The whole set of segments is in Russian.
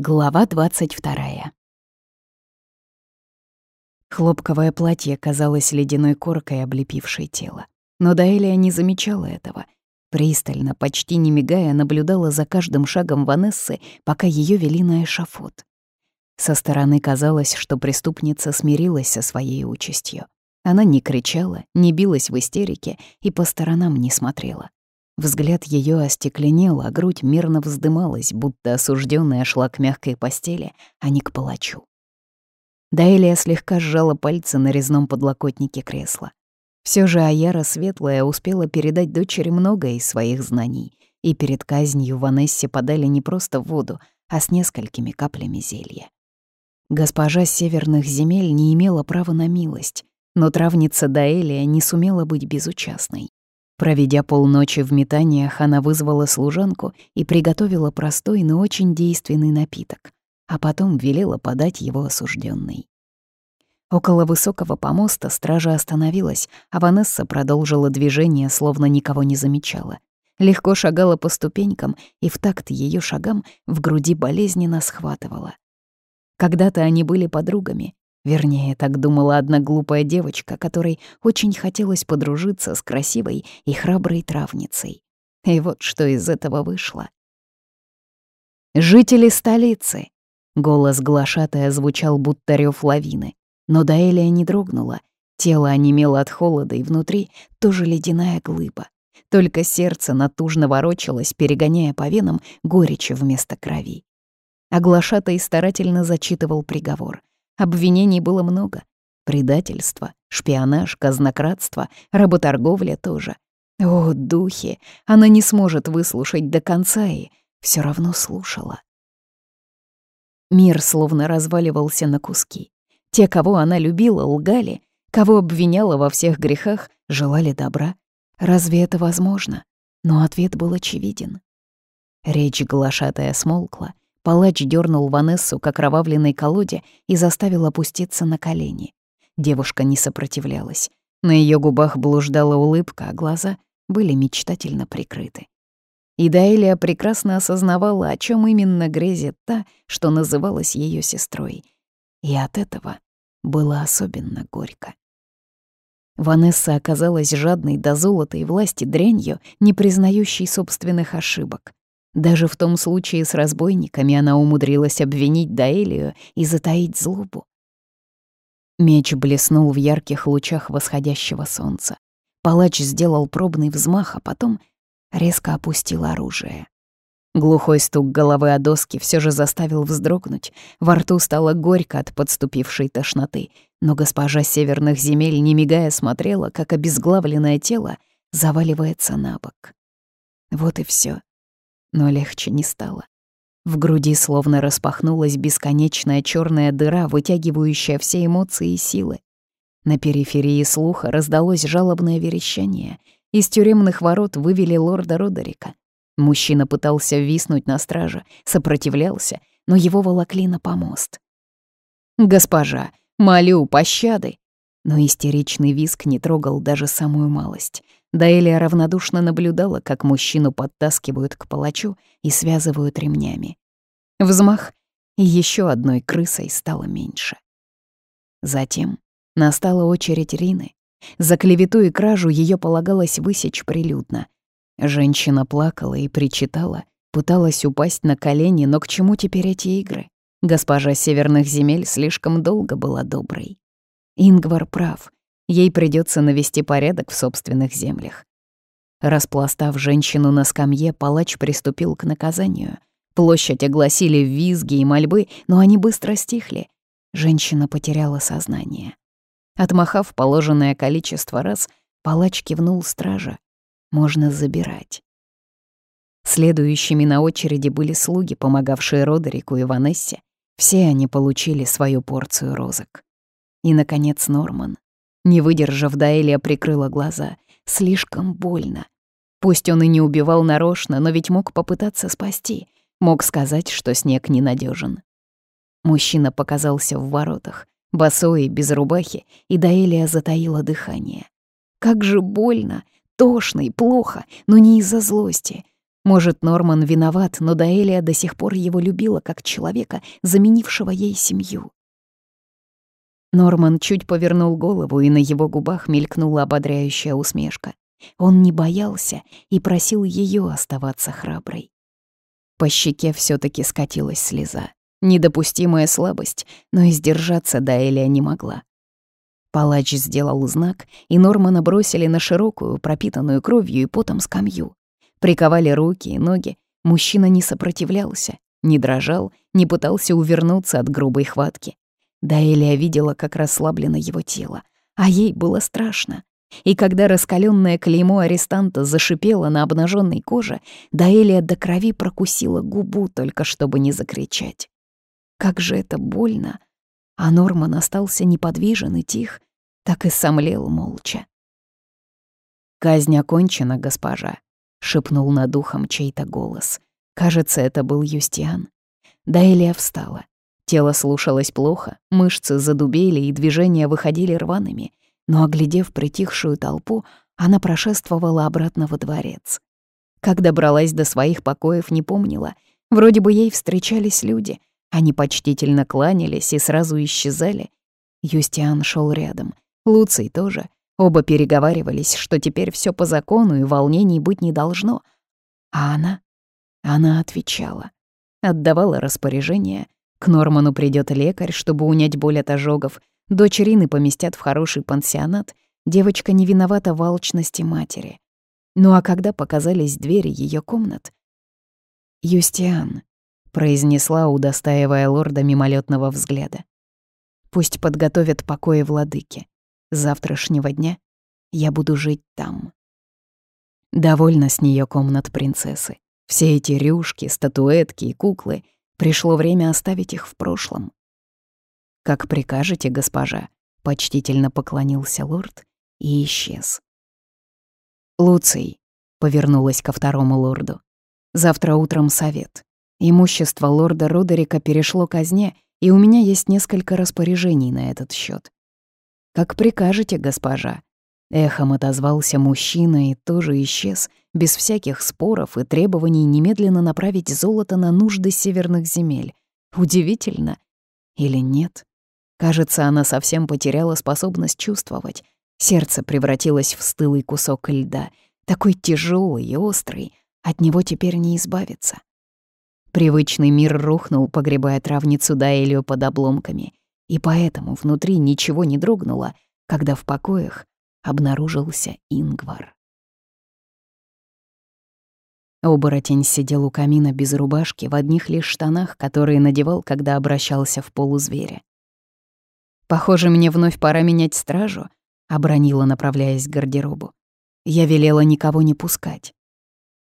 Глава 22. Хлопковое платье казалось ледяной коркой, облепившей тело. Но Даэлия не замечала этого. Пристально, почти не мигая, наблюдала за каждым шагом Ванессы, пока ее вели на эшафот. Со стороны казалось, что преступница смирилась со своей участью. Она не кричала, не билась в истерике и по сторонам не смотрела. Взгляд ее остекленел, а грудь мирно вздымалась, будто осужденная шла к мягкой постели, а не к палачу. Даэлия слегка сжала пальцы на резном подлокотнике кресла. Все же Аяра Светлая успела передать дочери многое из своих знаний, и перед казнью Ванессе подали не просто воду, а с несколькими каплями зелья. Госпожа северных земель не имела права на милость, но травница Даэлия не сумела быть безучастной. Проведя полночи в метаниях, она вызвала служанку и приготовила простой, но очень действенный напиток, а потом велела подать его осужденной. Около высокого помоста стража остановилась, а Ванесса продолжила движение, словно никого не замечала. Легко шагала по ступенькам, и в такт ее шагам в груди болезненно схватывала. Когда-то они были подругами, Вернее, так думала одна глупая девочка, которой очень хотелось подружиться с красивой и храброй травницей. И вот что из этого вышло. «Жители столицы!» — голос глашатая звучал будто рёв лавины. Но Даэлия не дрогнула. Тело онемело от холода, и внутри тоже ледяная глыба. Только сердце натужно ворочалось, перегоняя по венам горечи вместо крови. А глашатай старательно зачитывал приговор. Обвинений было много. Предательство, шпионаж, казнократство, работорговля тоже. О, духи! Она не сможет выслушать до конца и все равно слушала. Мир словно разваливался на куски. Те, кого она любила, лгали, кого обвиняла во всех грехах, желали добра. Разве это возможно? Но ответ был очевиден. Речь глашатая смолкла, Палач дернул Ванессу к окровавленной колоде и заставил опуститься на колени. Девушка не сопротивлялась. На ее губах блуждала улыбка, а глаза были мечтательно прикрыты. И Даэлия прекрасно осознавала, о чем именно грезит та, что называлась ее сестрой. И от этого было особенно горько. Ванесса оказалась жадной до золота и власти дрянью, не признающей собственных ошибок. Даже в том случае с разбойниками она умудрилась обвинить Даэлию и затаить злобу. Меч блеснул в ярких лучах восходящего солнца. Палач сделал пробный взмах, а потом резко опустил оружие. Глухой стук головы о доски все же заставил вздрогнуть. Во рту стало горько от подступившей тошноты, но госпожа северных земель, не мигая, смотрела, как обезглавленное тело заваливается на бок. Вот и все но легче не стало. В груди словно распахнулась бесконечная черная дыра, вытягивающая все эмоции и силы. На периферии слуха раздалось жалобное верещание. Из тюремных ворот вывели лорда Родерика. Мужчина пытался виснуть на страже, сопротивлялся, но его волокли на помост. «Госпожа, молю пощады!» Но истеричный виск не трогал даже самую малость — Даэлия равнодушно наблюдала, как мужчину подтаскивают к палачу и связывают ремнями. Взмах, и еще одной крысой стало меньше. Затем настала очередь Рины. За клевету и кражу ее полагалось высечь прилюдно. Женщина плакала и причитала, пыталась упасть на колени, но к чему теперь эти игры? Госпожа северных земель слишком долго была доброй. Ингвар прав — Ей придется навести порядок в собственных землях. Распластав женщину на скамье, палач приступил к наказанию. Площадь огласили визги и мольбы, но они быстро стихли. Женщина потеряла сознание. Отмахав положенное количество раз, палач кивнул стража. Можно забирать. Следующими на очереди были слуги, помогавшие Родерику и Ванессе. Все они получили свою порцию розок. И, наконец, Норман. Не выдержав, Даэлия прикрыла глаза. Слишком больно. Пусть он и не убивал нарочно, но ведь мог попытаться спасти. Мог сказать, что снег ненадежен. Мужчина показался в воротах, босой, без рубахи, и Даэлия затаила дыхание. Как же больно, тошно и плохо, но не из-за злости. Может, Норман виноват, но Даэлия до сих пор его любила как человека, заменившего ей семью. Норман чуть повернул голову, и на его губах мелькнула ободряющая усмешка. Он не боялся и просил ее оставаться храброй. По щеке все таки скатилась слеза. Недопустимая слабость, но и сдержаться Даэлия не могла. Палач сделал знак, и Нормана бросили на широкую, пропитанную кровью и потом скамью. Приковали руки и ноги. Мужчина не сопротивлялся, не дрожал, не пытался увернуться от грубой хватки. Даэлия видела, как расслаблено его тело, а ей было страшно. И когда раскаленное клеймо арестанта зашипело на обнаженной коже, Даэлия до крови прокусила губу, только чтобы не закричать. Как же это больно! А Норман остался неподвижен и тих, так и сомлел молча. «Казнь окончена, госпожа», — шепнул над ухом чей-то голос. Кажется, это был Юстиан. Даэлия встала. Тело слушалось плохо, мышцы задубели и движения выходили рваными, но, оглядев притихшую толпу, она прошествовала обратно во дворец. Как добралась до своих покоев, не помнила. Вроде бы ей встречались люди. Они почтительно кланялись и сразу исчезали. Юстиан шел рядом. Луций тоже. Оба переговаривались, что теперь все по закону и волнений быть не должно. А она? Она отвечала. Отдавала распоряжение. К Норману придет лекарь, чтобы унять боль от ожогов. Дочь Рины поместят в хороший пансионат. Девочка не виновата в алчности матери. Ну а когда показались двери ее комнат? «Юстиан», — произнесла, удостаивая лорда мимолетного взгляда. «Пусть подготовят покои владыки завтрашнего дня я буду жить там. Довольно с нее комнат принцессы. Все эти рюшки, статуэтки и куклы. Пришло время оставить их в прошлом. «Как прикажете, госпожа», — почтительно поклонился лорд и исчез. «Луций», — повернулась ко второму лорду, — «завтра утром совет. Имущество лорда Родерика перешло казне, и у меня есть несколько распоряжений на этот счет. «Как прикажете, госпожа». Эхом отозвался мужчина и тоже исчез, без всяких споров и требований немедленно направить золото на нужды северных земель. Удивительно. Или нет? Кажется, она совсем потеряла способность чувствовать. Сердце превратилось в стылый кусок льда, такой тяжелый и острый, от него теперь не избавиться. Привычный мир рухнул, погребая травницу Даэлью под обломками и поэтому внутри ничего не дрогнуло, когда в покоях обнаружился Ингвар. Оборотень сидел у камина без рубашки, в одних лишь штанах, которые надевал, когда обращался в полузверя. «Похоже, мне вновь пора менять стражу», — обронила, направляясь к гардеробу. Я велела никого не пускать.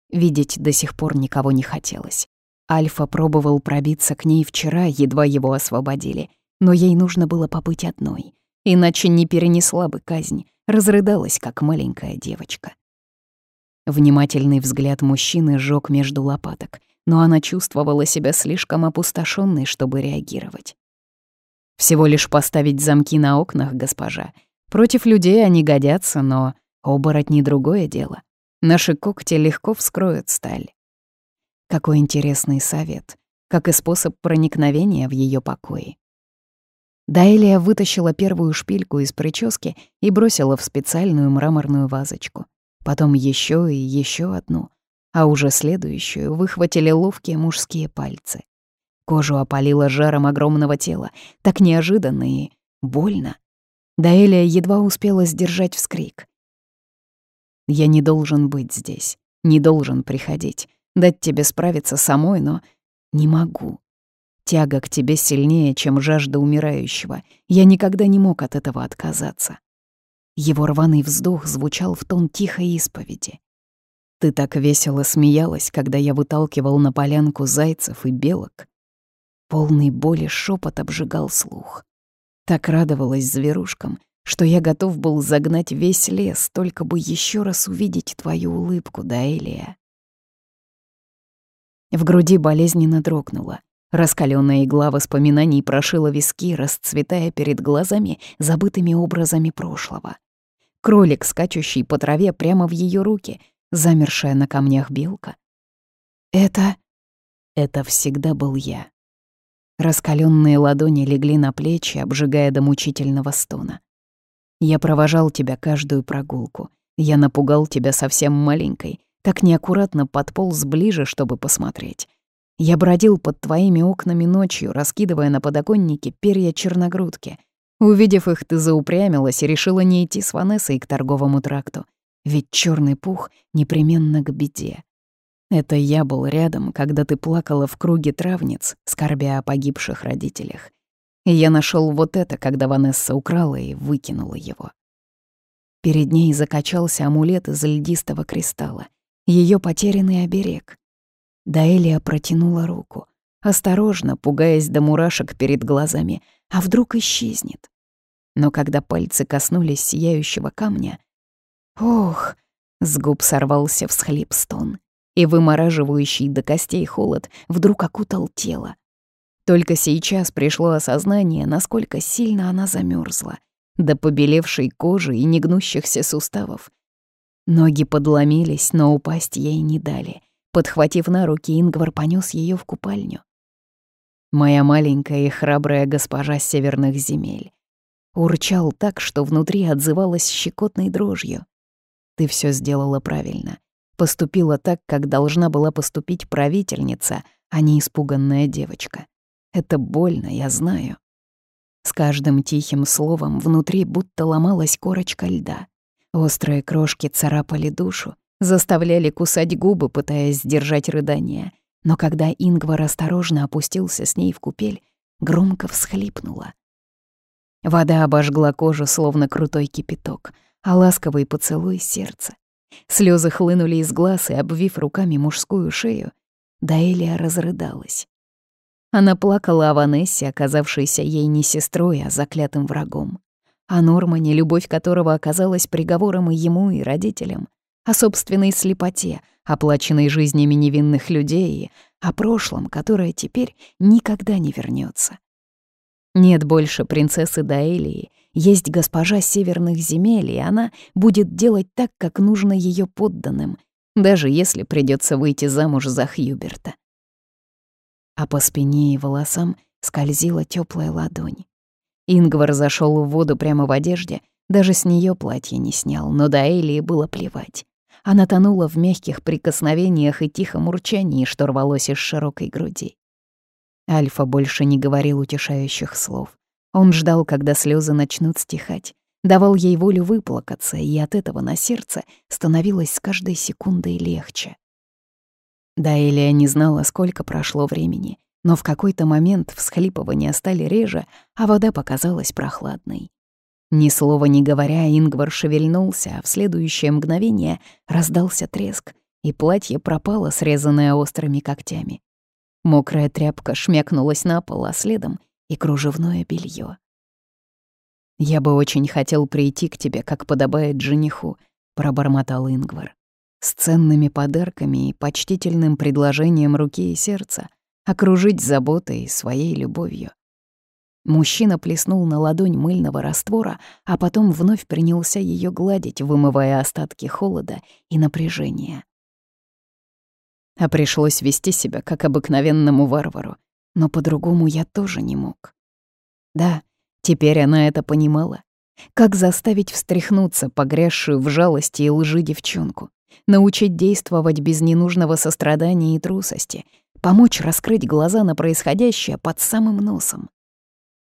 Видеть до сих пор никого не хотелось. Альфа пробовал пробиться к ней вчера, едва его освободили — но ей нужно было побыть одной, иначе не перенесла бы казнь, разрыдалась, как маленькая девочка. Внимательный взгляд мужчины жёг между лопаток, но она чувствовала себя слишком опустошенной, чтобы реагировать. «Всего лишь поставить замки на окнах, госпожа. Против людей они годятся, но оборотни — другое дело. Наши когти легко вскроют сталь». Какой интересный совет, как и способ проникновения в ее покои. Дайлия вытащила первую шпильку из прически и бросила в специальную мраморную вазочку. Потом еще и еще одну, а уже следующую выхватили ловкие мужские пальцы. Кожу опалило жаром огромного тела, так неожиданно и больно. Даэлия едва успела сдержать вскрик. «Я не должен быть здесь, не должен приходить, дать тебе справиться самой, но не могу. Тяга к тебе сильнее, чем жажда умирающего. Я никогда не мог от этого отказаться. Его рваный вздох звучал в тон тихой исповеди. Ты так весело смеялась, когда я выталкивал на полянку зайцев и белок. Полный боли шепот обжигал слух. Так радовалась зверушкам, что я готов был загнать весь лес, только бы еще раз увидеть твою улыбку, Даэлия. В груди болезненно дрогнула. Раскаленная игла воспоминаний прошила виски, расцветая перед глазами забытыми образами прошлого. Кролик, скачущий по траве прямо в ее руки, замершая на камнях белка. Это... Это всегда был я. Раскаленные ладони легли на плечи, обжигая до мучительного стона. Я провожал тебя каждую прогулку. Я напугал тебя совсем маленькой, так неаккуратно подполз ближе, чтобы посмотреть. Я бродил под твоими окнами ночью, раскидывая на подоконнике перья черногрудки. Увидев их, ты заупрямилась и решила не идти с Ванессой к торговому тракту. Ведь черный пух непременно к беде. Это я был рядом, когда ты плакала в круге травниц, скорбя о погибших родителях. И я нашел вот это, когда Ванесса украла и выкинула его. Перед ней закачался амулет из льдистого кристалла, ее потерянный оберег. Даэлия протянула руку, осторожно, пугаясь до мурашек перед глазами, а вдруг исчезнет. Но когда пальцы коснулись сияющего камня, ох, с губ сорвался всхлип стон, и вымораживающий до костей холод вдруг окутал тело. Только сейчас пришло осознание, насколько сильно она замерзла, до побелевшей кожи и негнущихся суставов. Ноги подломились, но упасть ей не дали. Подхватив на руки, Ингвар понес ее в купальню. Моя маленькая и храбрая госпожа северных земель. Урчал так, что внутри отзывалась щекотной дрожью. Ты все сделала правильно. Поступила так, как должна была поступить правительница, а не испуганная девочка. Это больно, я знаю. С каждым тихим словом внутри будто ломалась корочка льда. Острые крошки царапали душу, заставляли кусать губы, пытаясь сдержать рыдание. Но когда Ингвар осторожно опустился с ней в купель, громко всхлипнула. Вода обожгла кожу, словно крутой кипяток, а ласковый поцелуй — сердце. Слезы хлынули из глаз, и, обвив руками мужскую шею, Даэлия разрыдалась. Она плакала о Ванессе, оказавшейся ей не сестрой, а заклятым врагом о Нормане, любовь которого оказалась приговором и ему, и родителям, о собственной слепоте, оплаченной жизнями невинных людей, о прошлом, которое теперь никогда не вернется. Нет больше принцессы Даэлии, есть госпожа северных земель, и она будет делать так, как нужно ее подданным, даже если придется выйти замуж за Хьюберта. А по спине и волосам скользила теплая ладонь. Ингвар зашел в воду прямо в одежде, даже с нее платье не снял, но до Элии было плевать. Она тонула в мягких прикосновениях и тихом урчании, что рвалось из широкой груди. Альфа больше не говорил утешающих слов. Он ждал, когда слезы начнут стихать, давал ей волю выплакаться, и от этого на сердце становилось с каждой секундой легче. Да Элия не знала, сколько прошло времени, но в какой-то момент всхлипывания стали реже, а вода показалась прохладной. Ни слова не говоря, Ингвар шевельнулся, а в следующее мгновение раздался треск, и платье пропало, срезанное острыми когтями. Мокрая тряпка шмякнулась на пол, а следом и кружевное белье. «Я бы очень хотел прийти к тебе, как подобает жениху», — пробормотал Ингвар. «С ценными подарками и почтительным предложением руки и сердца, окружить заботой и своей любовью. Мужчина плеснул на ладонь мыльного раствора, а потом вновь принялся ее гладить, вымывая остатки холода и напряжения. А пришлось вести себя как обыкновенному варвару, но по-другому я тоже не мог. Да, теперь она это понимала. Как заставить встряхнуться погрязшую в жалости и лжи девчонку? Научить действовать без ненужного сострадания и трусости, помочь раскрыть глаза на происходящее под самым носом.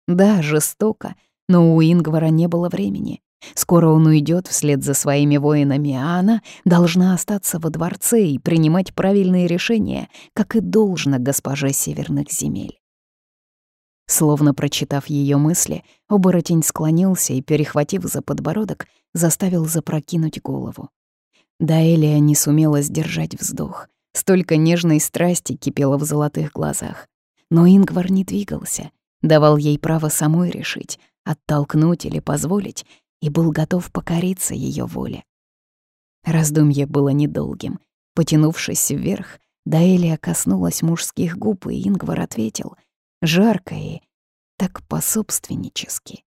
Да, жестоко, но у Ингвара не было времени. Скоро он уйдет вслед за своими воинами, а она должна остаться во дворце и принимать правильные решения, как и должно госпоже северных земель. Словно прочитав ее мысли, оборотень склонился и, перехватив за подбородок, заставил запрокинуть голову. Даэлия не сумела сдержать вздох. Столько нежной страсти кипело в золотых глазах. Но Ингвар не двигался, давал ей право самой решить, оттолкнуть или позволить, и был готов покориться ее воле. Раздумье было недолгим. Потянувшись вверх, Даэлия коснулась мужских губ, и Ингвар ответил, жарко и так пособственнически.